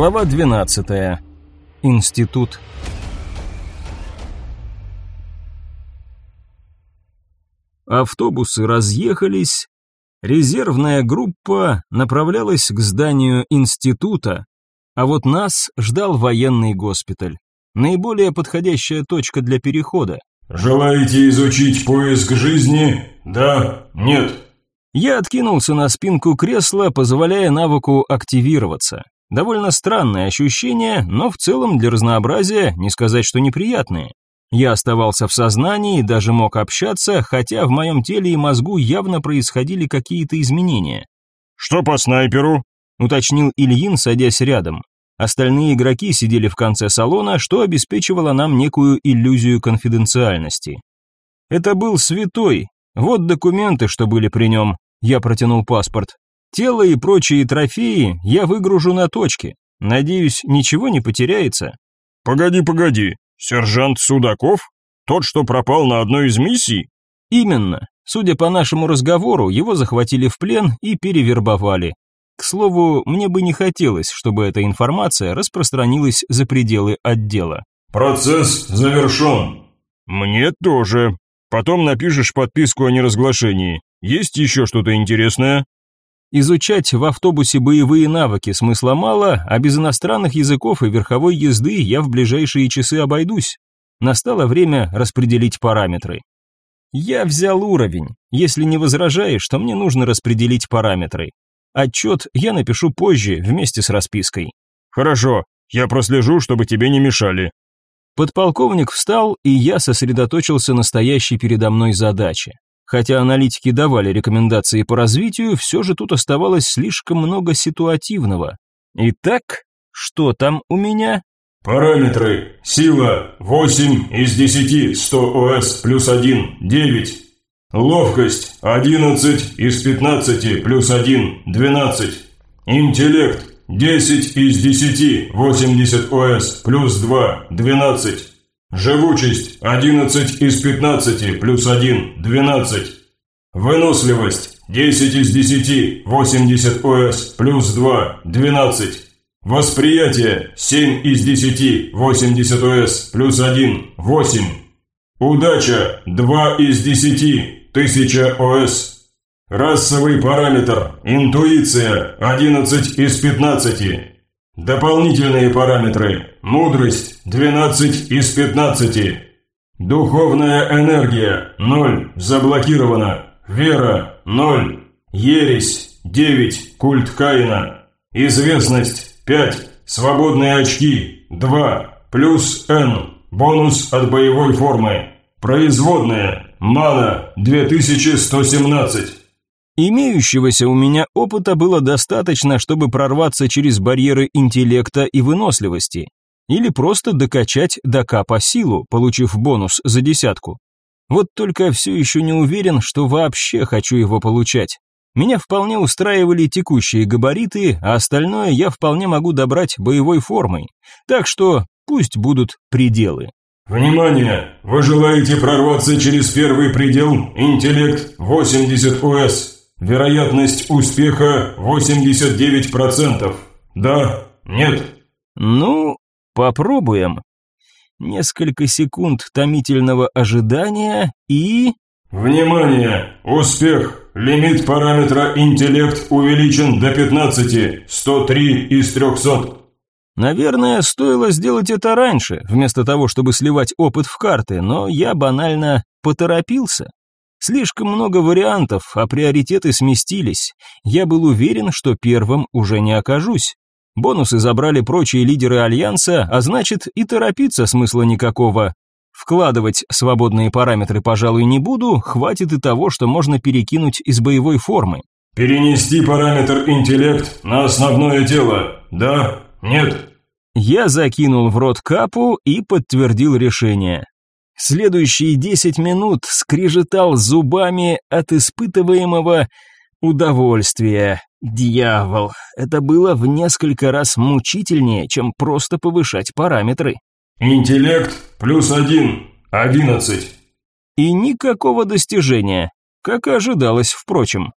Глава 12. Институт. Автобусы разъехались. Резервная группа направлялась к зданию института, а вот нас ждал военный госпиталь. Наиболее подходящая точка для перехода. «Желаете изучить поиск жизни? Да? Нет?» Я откинулся на спинку кресла, позволяя навыку активироваться. Довольно странное ощущение, но в целом для разнообразия не сказать, что неприятное. Я оставался в сознании, даже мог общаться, хотя в моем теле и мозгу явно происходили какие-то изменения. «Что по снайперу?» – уточнил Ильин, садясь рядом. Остальные игроки сидели в конце салона, что обеспечивало нам некую иллюзию конфиденциальности. Это был святой. Вот документы, что были при нем. Я протянул паспорт. Тело и прочие трофеи я выгружу на точке. Надеюсь, ничего не потеряется. Погоди, погоди. Сержант Судаков? Тот, что пропал на одной из миссий? Именно. Судя по нашему разговору, его захватили в плен и перевербовали. К слову, мне бы не хотелось, чтобы эта информация распространилась за пределы отдела. Процесс завершен. Мне тоже. Потом напишешь подписку о неразглашении. Есть еще что-то интересное? Изучать в автобусе боевые навыки смысла мало, а без иностранных языков и верховой езды я в ближайшие часы обойдусь. Настало время распределить параметры. Я взял уровень. Если не возражаешь, то мне нужно распределить параметры. Отчет я напишу позже вместе с распиской. Хорошо, я прослежу, чтобы тебе не мешали. Подполковник встал, и я сосредоточился на стоящей передо мной задаче. Хотя аналитики давали рекомендации по развитию, все же тут оставалось слишком много ситуативного. Итак, что там у меня? Параметры. Сила 8 из 10, 100 ОС плюс 1, 9. Ловкость 11 из 15 плюс 1, 12. Интеллект 10 из 10, 80 ОС плюс 2, 12. Живучесть – 11 из 15 плюс 1 – 12. Выносливость – 10 из 10, 80 ОС плюс 2 – 12. Восприятие – 7 из 10, 80 ОС плюс 1 – 8. Удача – 2 из 10, 1000 ОС. Расовый параметр – интуиция – 11 из 15. Дополнительные параметры. Мудрость – 12 из 15. Духовная энергия – 0, заблокирована. Вера – 0. Ересь – 9, культ Каина. Известность – 5, свободные очки – 2, плюс N, бонус от боевой формы. Производная – мана – 2117. Имеющегося у меня опыта было достаточно, чтобы прорваться через барьеры интеллекта и выносливости, или просто докачать до капа силу, получив бонус за десятку. Вот только все еще не уверен, что вообще хочу его получать. Меня вполне устраивали текущие габариты, а остальное я вполне могу добрать боевой формой. Так что пусть будут пределы. Внимание! Вы желаете прорваться через первый предел? Интеллект 80 ОС. Вероятность успеха 89%. Да? Нет? Ну, попробуем. Несколько секунд томительного ожидания и... Внимание! Успех! Лимит параметра интеллект увеличен до 15, 103 из 300. Наверное, стоило сделать это раньше, вместо того, чтобы сливать опыт в карты, но я банально поторопился. Слишком много вариантов, а приоритеты сместились. Я был уверен, что первым уже не окажусь. Бонусы забрали прочие лидеры Альянса, а значит и торопиться смысла никакого. Вкладывать свободные параметры, пожалуй, не буду, хватит и того, что можно перекинуть из боевой формы. Перенести параметр интеллект на основное тело. Да? Нет? Я закинул в рот капу и подтвердил решение. Следующие десять минут скрежетал зубами от испытываемого удовольствия. Дьявол, это было в несколько раз мучительнее, чем просто повышать параметры. Интеллект плюс один, одиннадцать. И никакого достижения, как и ожидалось, впрочем.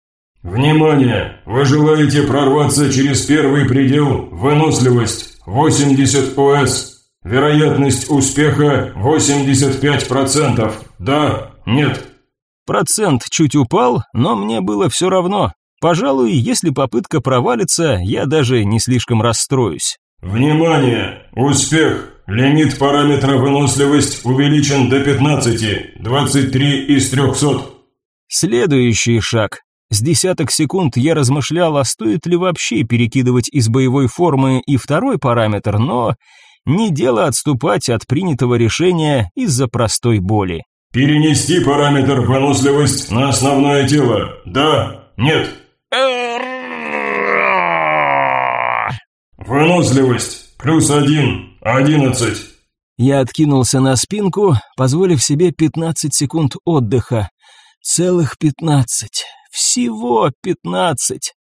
Внимание! Вы желаете прорваться через первый предел «Выносливость» 80 ОС. Вероятность успеха 85%. Да? Нет? Процент чуть упал, но мне было все равно. Пожалуй, если попытка провалится, я даже не слишком расстроюсь. Внимание! Успех! Лимит параметра выносливость увеличен до 15, 23 из 300. Следующий шаг. С десяток секунд я размышлял, а стоит ли вообще перекидывать из боевой формы и второй параметр, но не дело отступать от принятого решения из-за простой боли. Перенести параметр выносливость на основное тело. Да? Нет? Выносливость. Плюс один. Одиннадцать. Я откинулся на спинку, позволив себе 15 секунд отдыха. Целых 15. Всего 15.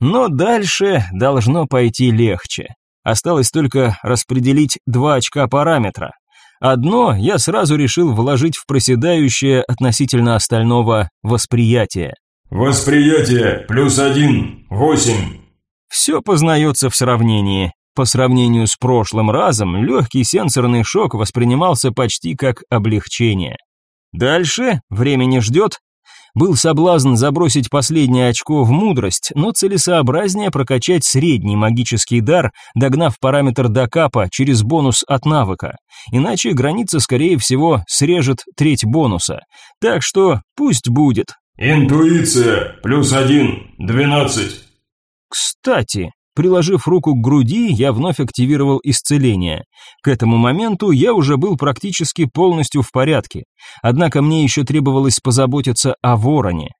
Но дальше должно пойти легче. Осталось только распределить два очка параметра. Одно я сразу решил вложить в проседающее относительно остального восприятие. Восприятие плюс один, восемь. Все познается в сравнении. По сравнению с прошлым разом, легкий сенсорный шок воспринимался почти как облегчение. Дальше, время не ждет, был соблазн забросить последнее очко в мудрость, но целесообразнее прокачать средний магический дар, догнав параметр докапа через бонус от навыка. Иначе граница, скорее всего, срежет треть бонуса. Так что пусть будет. Интуиция плюс один, двенадцать. Кстати, Приложив руку к груди, я вновь активировал исцеление. К этому моменту я уже был практически полностью в порядке. Однако мне еще требовалось позаботиться о вороне.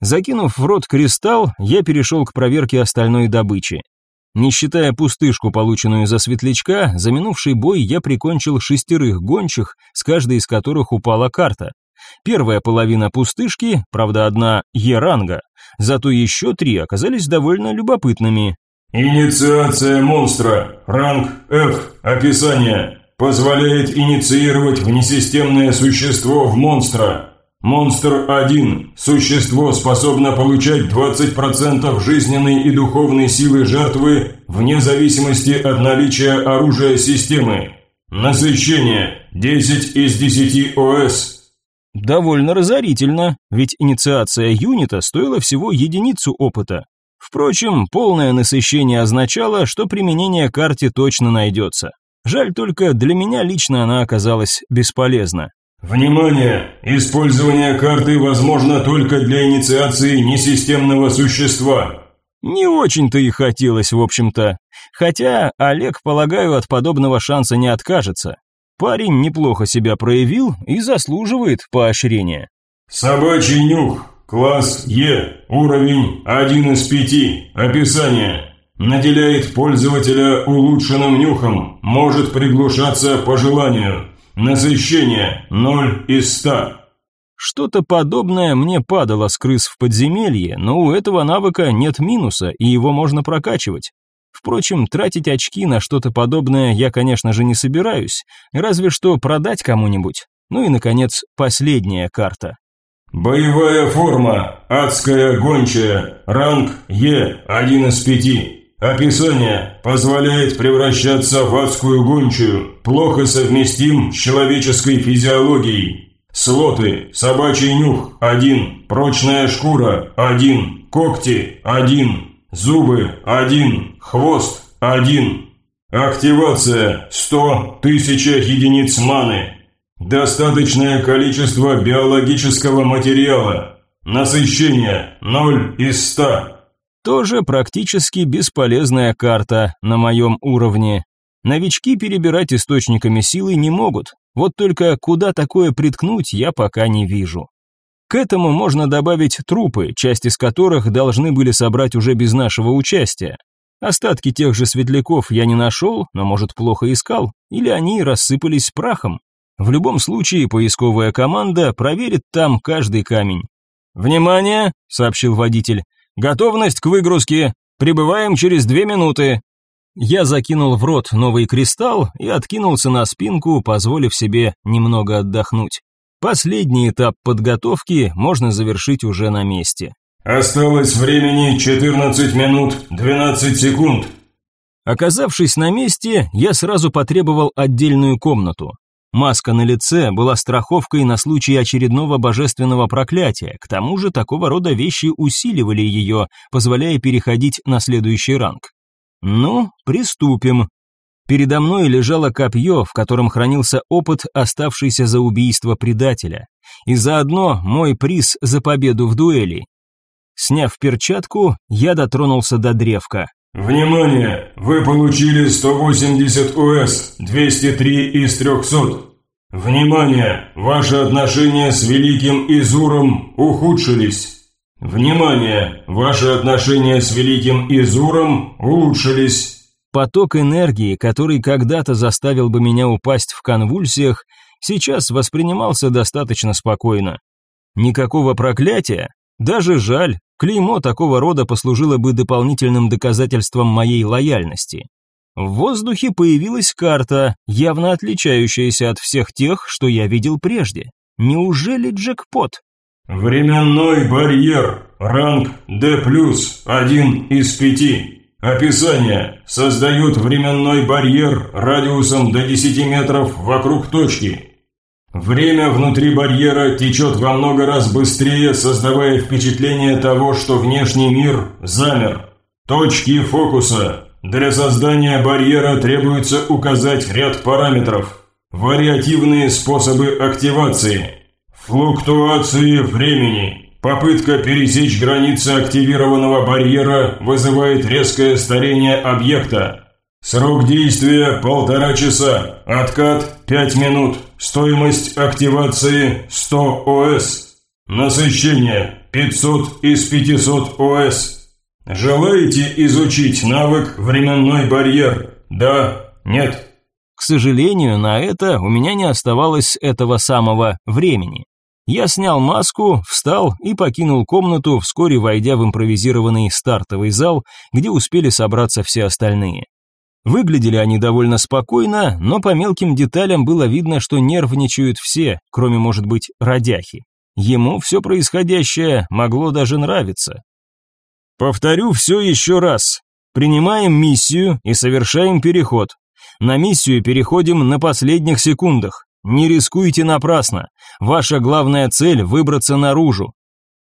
Закинув в рот кристалл, я перешел к проверке остальной добычи. Не считая пустышку, полученную за светлячка, за минувший бой я прикончил шестерых гончих, с каждой из которых упала карта. Первая половина пустышки, правда одна Е-ранга, зато еще три оказались довольно любопытными. Инициация монстра. Ранг F. Описание. Позволяет инициировать внесистемное существо в монстра. Монстр 1. Существо способно получать 20% жизненной и духовной силы жертвы вне зависимости от наличия оружия системы. Насыщение. 10 из 10 ОС. Довольно разорительно, ведь инициация юнита стоила всего единицу опыта. Впрочем, полное насыщение означало, что применение карте точно найдется. Жаль только, для меня лично она оказалась бесполезна. Внимание! Использование карты возможно только для инициации несистемного существа. Не очень-то и хотелось, в общем-то. Хотя Олег, полагаю, от подобного шанса не откажется. Парень неплохо себя проявил и заслуживает поощрения. Собачий нюх. Класс Е, уровень 1 из 5, описание. Наделяет пользователя улучшенным нюхом, может приглушаться по желанию. Насыщение 0 из 100. Что-то подобное мне падало с крыс в подземелье, но у этого навыка нет минуса, и его можно прокачивать. Впрочем, тратить очки на что-то подобное я, конечно же, не собираюсь, разве что продать кому-нибудь. Ну и, наконец, последняя карта. Боевая форма. Адская гончая. Ранг Е, один из пяти. Описание. Позволяет превращаться в адскую гончую. Плохо совместим с человеческой физиологией. Слоты. Собачий нюх – один, Прочная шкура – один, Когти – один, Зубы – один, Хвост – один. Активация – сто тысяч единиц маны. Достаточное количество биологического материала. Насыщение 0 из 100. Тоже практически бесполезная карта на моем уровне. Новички перебирать источниками силы не могут. Вот только куда такое приткнуть, я пока не вижу. К этому можно добавить трупы, часть из которых должны были собрать уже без нашего участия. Остатки тех же светляков я не нашел, но, может, плохо искал, или они рассыпались прахом. В любом случае, поисковая команда проверит там каждый камень. «Внимание!» – сообщил водитель. «Готовность к выгрузке! Прибываем через две минуты!» Я закинул в рот новый кристалл и откинулся на спинку, позволив себе немного отдохнуть. Последний этап подготовки можно завершить уже на месте. «Осталось времени 14 минут 12 секунд», Оказавшись на месте, я сразу потребовал отдельную комнату. Маска на лице была страховкой на случай очередного божественного проклятия, к тому же такого рода вещи усиливали ее, позволяя переходить на следующий ранг. Ну, приступим. Передо мной лежало копье, в котором хранился опыт, оставшийся за убийство предателя, и заодно мой приз за победу в дуэли. Сняв перчатку, я дотронулся до древка. Внимание! Вы получили 180 ОС, 203 из 300. Внимание! Ваши отношения с Великим Изуром ухудшились. Внимание! Ваши отношения с Великим Изуром улучшились. Поток энергии, который когда-то заставил бы меня упасть в конвульсиях, сейчас воспринимался достаточно спокойно. Никакого проклятия, даже жаль, клеймо такого рода послужило бы дополнительным доказательством моей лояльности. В воздухе появилась карта, явно отличающаяся от всех тех, что я видел прежде. Неужели джекпот? Временной барьер. Ранг D+, один из пяти. Описание. Создают временной барьер радиусом до 10 метров вокруг точки. Время внутри барьера течет во много раз быстрее, создавая впечатление того, что внешний мир замер. Точки фокуса. Для создания барьера требуется указать ряд параметров. Вариативные способы активации. Флуктуации времени. Попытка пересечь границы активированного барьера вызывает резкое старение объекта. Срок действия – полтора часа. Откат – пять минут. Стоимость активации – 100 ОС. Насыщение – 500 из 500 ОС. Желаете изучить навык «Временной барьер»? Да? Нет? К сожалению, на это у меня не оставалось этого самого времени. Я снял маску, встал и покинул комнату, вскоре войдя в импровизированный стартовый зал, где успели собраться все остальные. Выглядели они довольно спокойно, но по мелким деталям было видно, что нервничают все, кроме, может быть, Родяхи. Ему все происходящее могло даже нравиться. Повторю все еще раз. Принимаем миссию и совершаем переход. На миссию переходим на последних секундах. Не рискуйте напрасно. Ваша главная цель – выбраться наружу.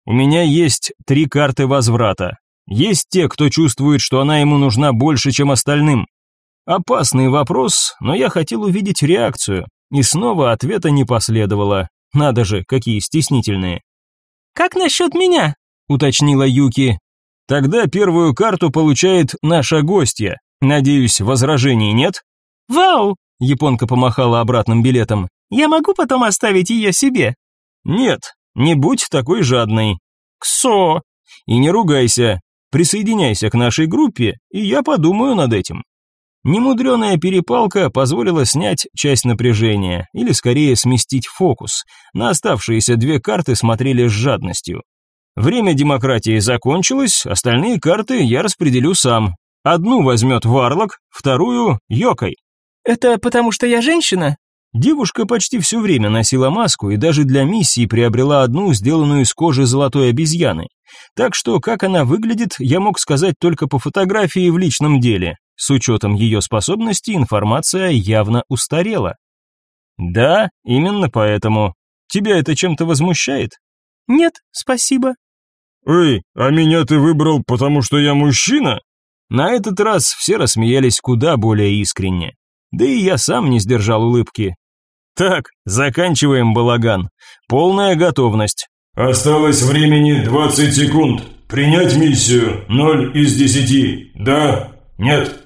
У меня есть три карты возврата. Есть те, кто чувствует, что она ему нужна больше, чем остальным. Опасный вопрос, но я хотел увидеть реакцию, и снова ответа не последовало. Надо же, какие стеснительные. «Как насчет меня?» – уточнила Юки. «Тогда первую карту получает наша гостья. Надеюсь, возражений нет?» «Вау!» – японка помахала обратным билетом. «Я могу потом оставить ее себе?» «Нет, не будь такой жадной». «Ксо!» «И не ругайся. Присоединяйся к нашей группе, и я подумаю над этим». Немудреная перепалка позволила снять часть напряжения, или скорее сместить фокус. На оставшиеся две карты смотрели с жадностью. Время демократии закончилось, остальные карты я распределю сам. Одну возьмет Варлок, вторую – Йокой. «Это потому что я женщина?» Девушка почти все время носила маску и даже для миссии приобрела одну, сделанную из кожи золотой обезьяны. Так что, как она выглядит, я мог сказать только по фотографии в личном деле. С учетом ее способностей информация явно устарела. Да, именно поэтому. Тебя это чем-то возмущает? Нет, спасибо. Эй, а меня ты выбрал, потому что я мужчина? На этот раз все рассмеялись куда более искренне. Да и я сам не сдержал улыбки. Так, заканчиваем балаган. Полная готовность. Осталось времени 20 секунд. Принять миссию 0 из 10. Да? Нет?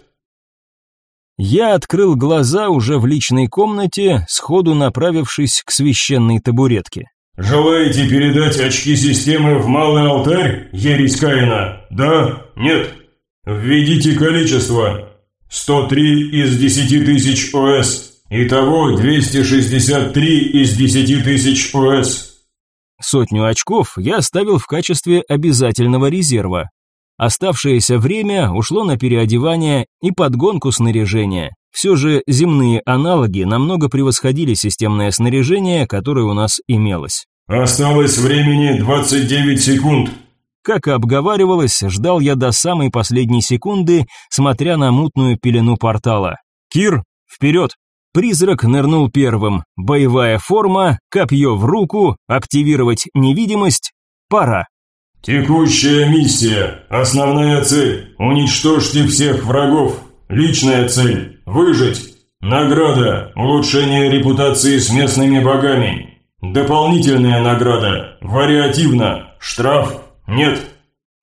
Я открыл глаза уже в личной комнате, сходу направившись к священной табуретке. «Желаете передать очки системы в малый алтарь, ересь Каина? Да? Нет? Введите количество. 103 из 10 тысяч ОС. Итого 263 из 10 тысяч ОС». Сотню очков я оставил в качестве обязательного резерва. Оставшееся время ушло на переодевание и подгонку снаряжения. Все же земные аналоги намного превосходили системное снаряжение, которое у нас имелось. «Осталось времени 29 секунд», как и обговаривалось, ждал я до самой последней секунды, смотря на мутную пелену портала. «Кир, вперед!» Призрак нырнул первым. Боевая форма, копье в руку, активировать невидимость. Пора. Текущая миссия. Основная цель – уничтожьте всех врагов. Личная цель – выжить. Награда – улучшение репутации с местными богами. Дополнительная награда – вариативно. Штраф – нет.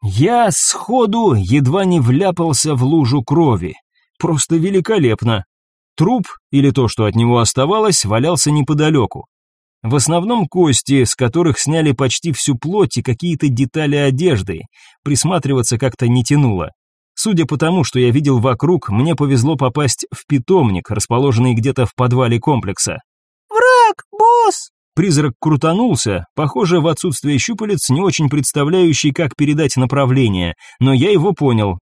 Я сходу едва не вляпался в лужу крови. Просто великолепно. Труп, или то, что от него оставалось, валялся неподалеку. В основном кости, с которых сняли почти всю плоть и какие-то детали одежды. Присматриваться как-то не тянуло. Судя по тому, что я видел вокруг, мне повезло попасть в питомник, расположенный где-то в подвале комплекса. «Враг, босс!» Призрак крутанулся, похоже, в отсутствие щупалец, не очень представляющий, как передать направление, но я его понял.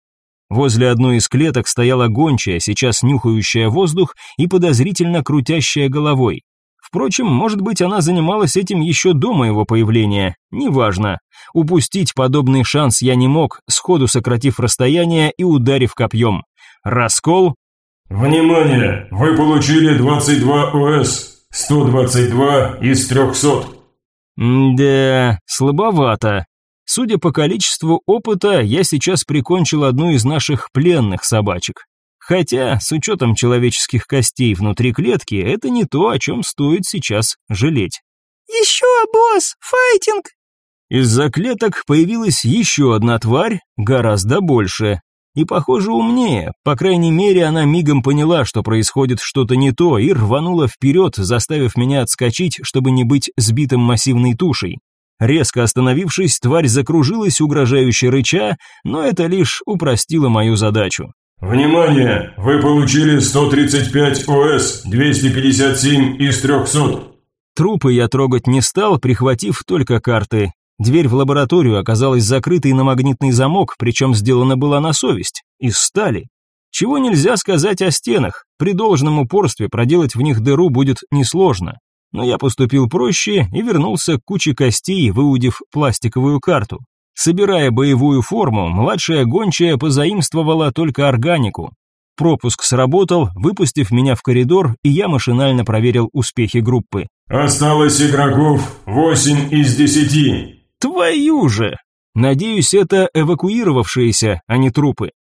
Возле одной из клеток стояла гончая, сейчас нюхающая воздух и подозрительно крутящая головой. Впрочем, может быть, она занималась этим еще до моего появления, неважно. Упустить подобный шанс я не мог, сходу сократив расстояние и ударив копьем. Раскол. «Внимание! Вы получили 22 ОС, 122 из 300». «Да, слабовато. Судя по количеству опыта, я сейчас прикончил одну из наших пленных собачек. Хотя, с учетом человеческих костей внутри клетки, это не то, о чем стоит сейчас жалеть. «Еще, босс! Файтинг!» Из-за клеток появилась еще одна тварь, гораздо больше. И, похоже, умнее. По крайней мере, она мигом поняла, что происходит что-то не то, и рванула вперед, заставив меня отскочить, чтобы не быть сбитым массивной тушей. Резко остановившись, тварь закружилась, угрожающе рыча, но это лишь упростило мою задачу. «Внимание! Вы получили 135 ОС, 257 из 300!» Трупы я трогать не стал, прихватив только карты. Дверь в лабораторию оказалась закрытой на магнитный замок, причем сделана была на совесть, из стали. Чего нельзя сказать о стенах, при должном упорстве проделать в них дыру будет несложно. Но я поступил проще и вернулся к куче костей, выудив пластиковую карту. Собирая боевую форму, младшая гончая позаимствовала только органику. Пропуск сработал, выпустив меня в коридор, и я машинально проверил успехи группы. «Осталось игроков 8 из 10». «Твою же!» Надеюсь, это эвакуировавшиеся, а не трупы.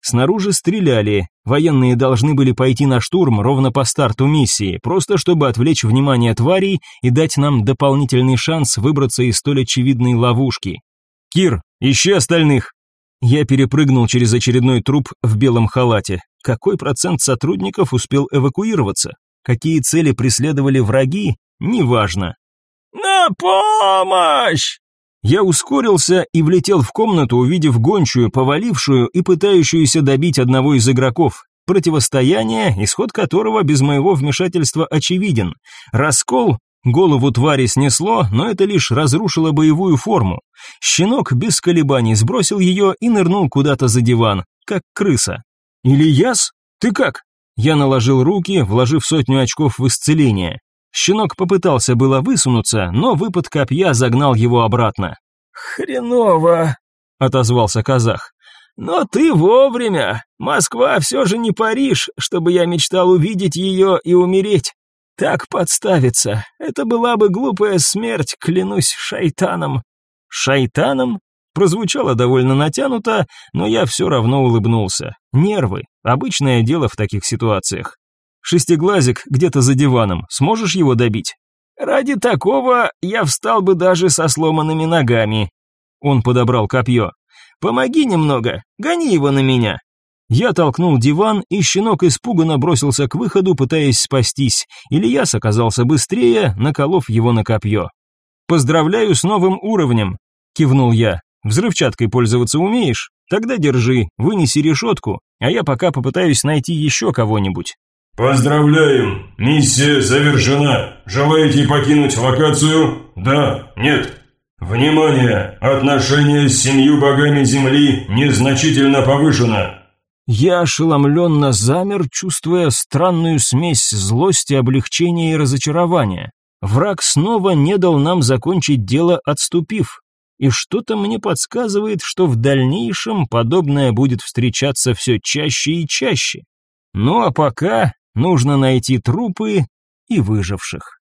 Снаружи стреляли, военные должны были пойти на штурм ровно по старту миссии, просто чтобы отвлечь внимание тварей и дать нам дополнительный шанс выбраться из столь очевидной ловушки. Кир, ищи остальных. Я перепрыгнул через очередной труп в белом халате. Какой процент сотрудников успел эвакуироваться? Какие цели преследовали враги? Неважно. На помощь! Я ускорился и влетел в комнату, увидев гончую, повалившую и пытающуюся добить одного из игроков. Противостояние, исход которого без моего вмешательства очевиден. Раскол Голову твари снесло, но это лишь разрушило боевую форму. Щенок без колебаний сбросил ее и нырнул куда-то за диван, как крыса. «Ильяс, ты как?» Я наложил руки, вложив сотню очков в исцеление. Щенок попытался было высунуться, но выпад копья загнал его обратно. «Хреново!» — отозвался казах. «Но ты вовремя! Москва все же не Париж, чтобы я мечтал увидеть ее и умереть!» Так подставиться. Это была бы глупая смерть, клянусь шайтаном. Шайтаном? Прозвучало довольно натянуто, но я все равно улыбнулся. Нервы. Обычное дело в таких ситуациях. Шестиглазик где-то за диваном. Сможешь его добить? Ради такого я встал бы даже со сломанными ногами. Он подобрал копье. Помоги немного, гони его на меня. Я толкнул диван, и щенок испуганно бросился к выходу, пытаясь спастись. Ильяс оказался быстрее, наколов его на копье. «Поздравляю с новым уровнем!» — кивнул я. «Взрывчаткой пользоваться умеешь? Тогда держи, вынеси решетку, а я пока попытаюсь найти еще кого-нибудь». «Поздравляем! Миссия завершена! Желаете покинуть локацию? Да? Нет?» «Внимание! Отношение с семью богами Земли незначительно повышено!» Я ошеломленно замер, чувствуя странную смесь злости, облегчения и разочарования. Враг снова не дал нам закончить дело, отступив. И что-то мне подсказывает, что в дальнейшем подобное будет встречаться все чаще и чаще. Ну а пока нужно найти трупы и выживших.